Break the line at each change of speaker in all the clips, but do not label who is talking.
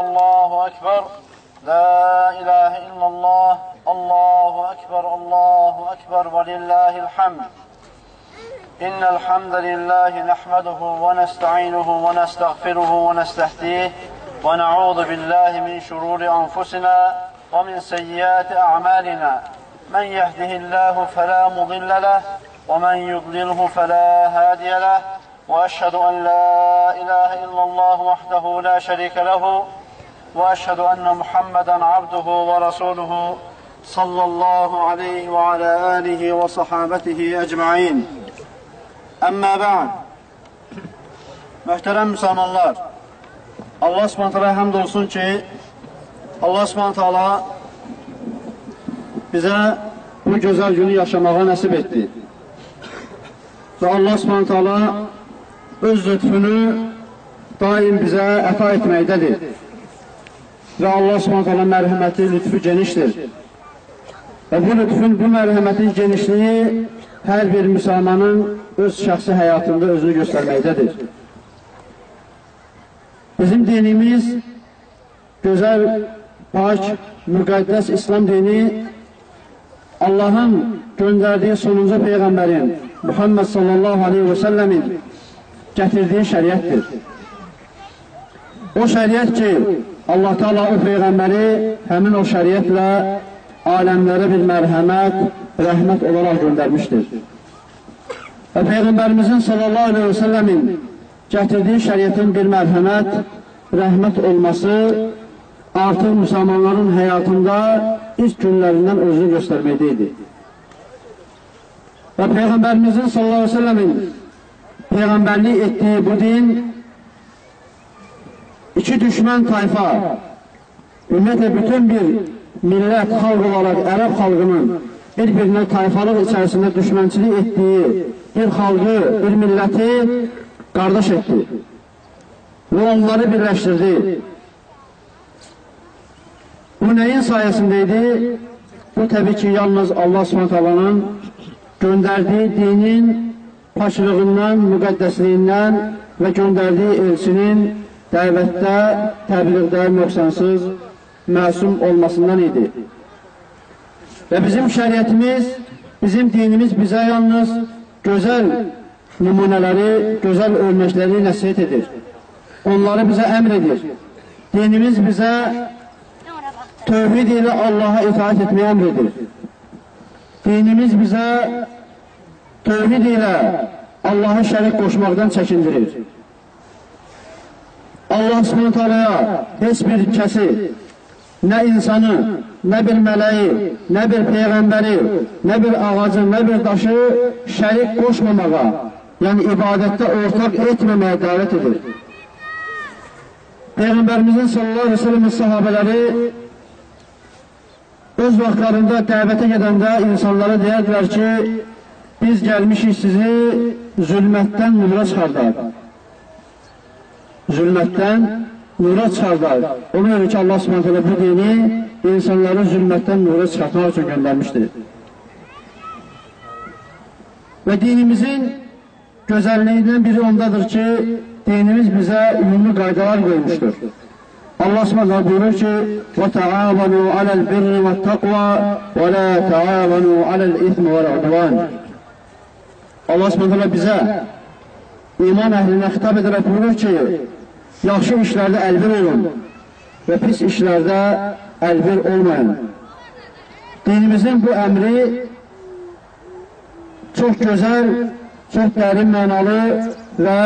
الله أكبر. لا إله إلا الله. الله أكبر. الله أكبر. ولله الحمد. إن الحمد لله نحمده ونستعينه ونستغفره ونستهديه ونعوذ بالله من شرور أنفسنا ومن سيئات أعمالنا. من يهده الله فلا مضل له ومن يضلله فلا هادي له. وأشهد أن لا إله إلا الله وحده لا شريك له واشهد ان محمدا عبده ورسوله صلى الله عليه وعلى اله وصحابته ecmaîn. Əmmə bə'd. Möhtərəm müsəlmanlar, Allah Subhanahu taala həmd olsun ki, Allah Subhanahu taala bizə bu gözəl günü yaşamağa nəsib etdi. Və Allah Subhanahu taala öz lütfünü daim bizə əta etməkdədir. Və Allah subhanətələ mərhəməti, lütfü genişdir. Və bu lütfün, bu mərhəmətin genişliyi hər bir müsəlmanın öz şəxsi həyatında özünü göstərməkdədir. Bizim dinimiz gözəl, pak, müqəddəs İslam dini Allahın göndərdiyi sonuncu Peyğəmbərin Muhammed sallallahu aleyhi və səlləmin gətirdiyi şəriətdir. O şəriət ki, Allah Teala o Peyğəmbəri həmin o şəriətlə aləmlərə bir mərhəmət, rəhmət olaraq göndərmişdir. Və Peyğəmbərimizin sallallahu aleyhi və səlləmin gətirdiyi şəriətin bir mərhəmət, rəhmət olması artıq müsəlmanların həyatında ilk günlərindən özünü göstərməkdəydi. Və Peyğəmbərimizin sallallahu aleyhi və səlləmin Peyğəmbərlik etdiyi bu din iki düşmən tayfa, ümumiyyətlə bütün bir millət, xalq olaraq Ərəb xalqının bir-birinə tayfalıq içərisində düşmənçilik etdiyi bir xalqı, bir milləti qardaş etdi və onları birləşdirdi. Bu nəyin sayəsində idi? Bu təbii ki, yalnız Allah s.ə.v-ın göndərdiyi dinin paçlığından, müqəddəsliyindən və göndərdiyi elçinin dəvətdə, təbliğdə nöqsansız, məsum olmasından idi. Və bizim şəriətimiz, bizim dinimiz bizə yalnız gözəl nümunələri, gözəl örnəkləri nəsiyyət edir. Onları bizə əmr edir. Dinimiz bizə tövhid ilə Allaha itaat etməyə əmr edir. Dinimiz bizə tövhid ilə Allahı şərik qoşmaqdan çəkindirir. Allah subhanahu teala'ya heç bir kəsi, nə insanı, nə bir mələyi, nə bir peyğəmbəri, nə bir ağacı, nə bir daşı şərik qoşmamağa, yəni ibadətdə ortaq etməməyə dəvət edir. Peyğəmbərimizin sallallahu aleyhi ve sellem'in sahabələri öz vaxtlarında dəvətə gedəndə insanlara deyərdilər ki, biz gəlmişik sizi zülmətdən nura çıxardaq. Zülmətdən nura çıxardaq. Ona görə ki, Allah subhanətələ bu dini insanları zülmətdən nura çıxartmaq üçün göndərmişdir. Və dinimizin gözəlliyindən biri ondadır ki, dinimiz bizə ümumi qaydalar qoymuşdur. Allah subhanahu buyurur ki: "Və təavanu alel birri və taqva və la təavanu alel ismi və udvan." Allah subhanahu bizə iman əhlinə xitab edərək buyurur ki, yaxşı işlərdə əlbir olun və pis işlərdə əlbir olmayın. Dinimizin bu əmri çox gözəl, çox dərin mənalı və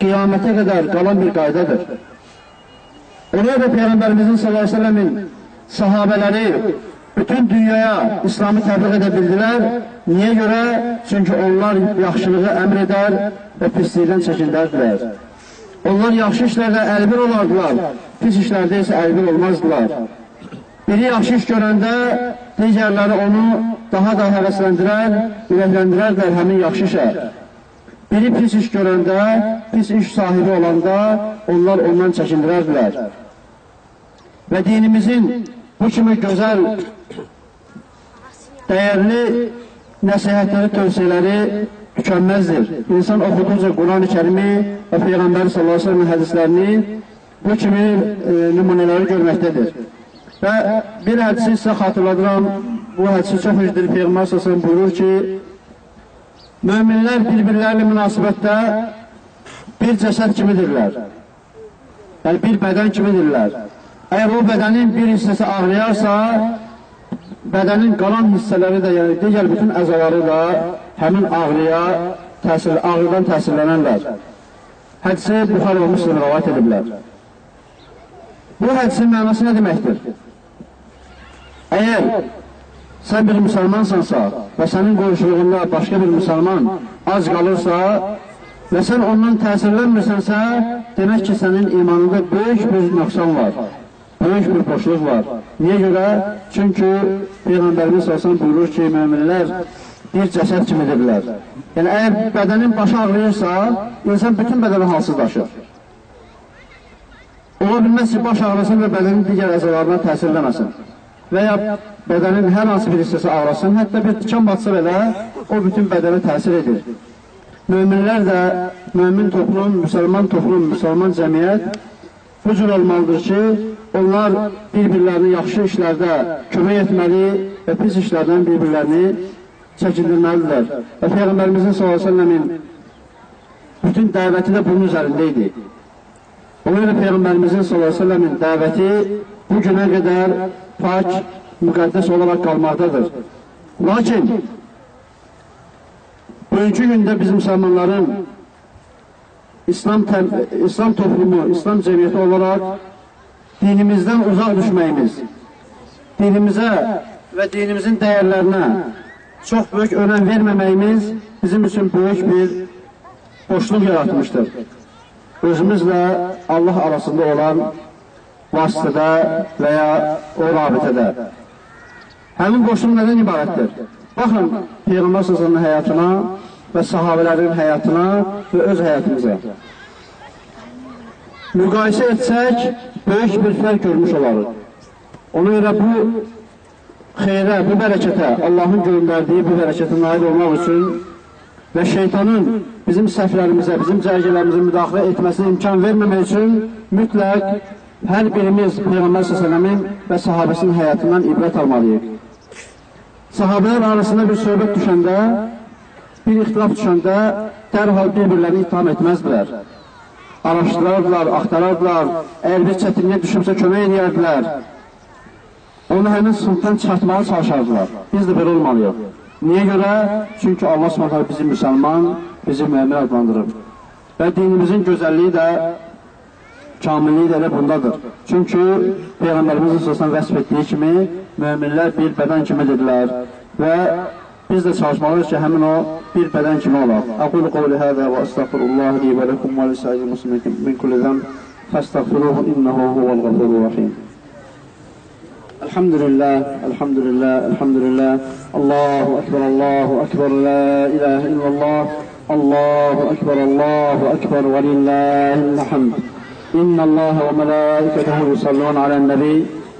qiyamətə qədər qalan bir qaydadır. Ona da Peyğəmbərimizin sellemin sahabələri bütün dünyaya İslamı təbliğ edə bildilər. Niyə görə? Çünki onlar yaxşılığı əmr edər və pislikdən çəkindərdilər. Onlar yaxşı işlərdə əlbir olardılar, pis işlərdə isə əlbir olmazdılar. Biri yaxşı iş görəndə digərləri onu daha da həvəsləndirər, ürəkləndirərlər həmin yaxşı işə. Biri pis iş görəndə, pis iş sahibi olanda onlar ondan çəkindirərdilər. Və dinimizin bu kimi gözəl, dəyərli nəsihətləri, tövsiyələri mükəmməldir. İnsan oxuduqca Quran-ı Kərimi və Peyğəmbəri sallallahu aleyhi ve sellem hədislərini bu kimi e, nümunələri görməkdədir. Və bir hədisi sizə xatırladıram, bu hədisi çox üzdir Peyğəmbər səsələm buyurur ki, müminlər bir-birlərlə münasibətdə bir cəsəd kimidirlər. Yəni bir bədən kimidirlər. Əgər o bədənin bir hissəsi ağrıyarsa, bədənin qalan hissələri də, yəni digər bütün əzaları da həmin ağrıya təsir, ağrıdan təsirlənərlər. Hədisi Buxar və Müslim rəvayət ediblər. Bu hədisin mənası nə deməkdir? Əgər sən bir müsəlmansansa və sənin qonşuluğunda başqa bir müsəlman az qalırsa və sən ondan təsirlənmirsənsə, demək ki, sənin imanında böyük bir nöqsan var, böyük bir boşluq var. Niyə görə? Çünki Peyğəmbərimiz olsan buyurur ki, müminlər bir cəsəd kimidirlər. Yəni, əgər bədənin başı ağrıyırsa, insan bütün bədəni halsızlaşır. Ola bilməz ki, baş ağrısın və bədənin digər əzalarına təsirləməsin. Və ya bədənin hər hansı bir hissəsi ağrısın, hətta bir tikan batsa belə, o bütün bədənə təsir edir. Möminlər də, mömin toplum, müsəlman toplum, müsəlman cəmiyyət bu cür olmalıdır ki, onlar bir-birlərini yaxşı işlərdə kömək etməli və pis işlərdən bir-birlərini çəkindirməlidirlər. Və Peyğəmbərimizin s.ə.v-in bütün dəvəti də bunun üzərində idi. Ona görə Peyğəmbərimizin s.ə.v-in dəvəti bu günə qədər pak, müqəddəs olaraq qalmaqdadır. Lakin bugünkü gündə biz müsəlmanların İslam, İslam toplumu, İslam cəmiyyəti olaraq dinimizdən uzaq düşməyimiz, dinimizə və dinimizin dəyərlərinə çox böyük önəm verməməyimiz bizim üçün böyük bir boşluq yaratmışdır. Özümüzlə Allah arasında olan vasitədə və ya o rabitədə. Həmin boşluq nədən ibarətdir? Baxın, Peyğəmbər sözünün həyatına və sahabələrin həyatına və öz həyatımıza. Müqayisə etsək, böyük bir fərq görmüş olarıq. Ona görə bu xeyrə, bu bərəkətə, Allahın göndərdiyi bu bərəkətə nail olmaq üçün və şeytanın bizim səhvlərimizə, bizim cərgələrimizə müdaxilə etməsinə imkan verməmək üçün mütləq hər birimiz Peyğəmbər s.ə.v-in və sahabəsinin həyatından ibrət almalıyıq. Sahabələr arasında bir söhbət düşəndə, bir ixtilaf düşəndə dərhal bir-birlərini ittiham etməzdilər. Araşdırardılar, axtarardılar, əgər bir çətinliyə düşübsə kömək edərdilər. Onu həmin sınıfdan çıxartmağa çalışardılar. Biz də belə olmalıyıq. Niyə görə? Çünki Allah s.ə.v bizi müsəlman, bizi müəmin adlandırıb. Və dinimizin gözəlliyi də kamilliyi də elə bundadır. Çünki Peyğəmbərimizin sözündən vəsf etdiyi kimi müminlər bir bədən kimidirlər və biz də çalışmalıyız ki, həmin o bir bədən kimi olaq. Aqulu qavli həzə və əstəğfirullah li və ləkum və lisəyi muslimin min kulli zəm fəstəğfiruhu innəhu huvəl qafurur rahim. الحمد لله الحمد لله الحمد لله الله أكبر الله أكبر لا إله إلا الله. الله أكبر الله أكبر ولله الحمد. إن الله وملائكته يصلون على النبي.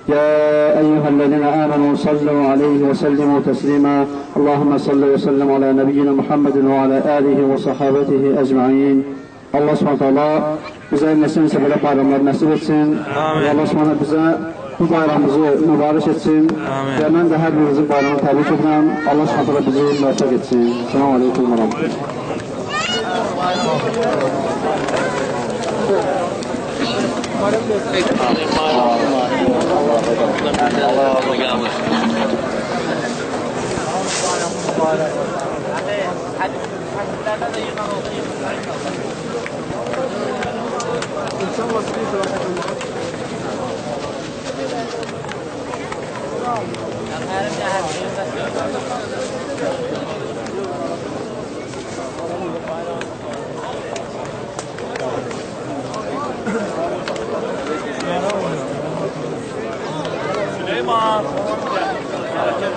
يا أيها الذين آمنوا صلوا عليه وسلموا تسليما. اللهم صل وسلم على نبينا محمد وعلى آله وصحابته أجمعين. Allah subhanahu ta'ala bize nesin sebebi bayramlar nasip etsin. Amin. Allah subhanahu bize bu bayramımızı mübarek etsin. Amin. Ve ben de her birinizin bayramını tebrik ederim. Allah subhanahu bizi mübarek etsin. Selamun Aleyküm ve. İnsan vasfını Süleyman. Hareket.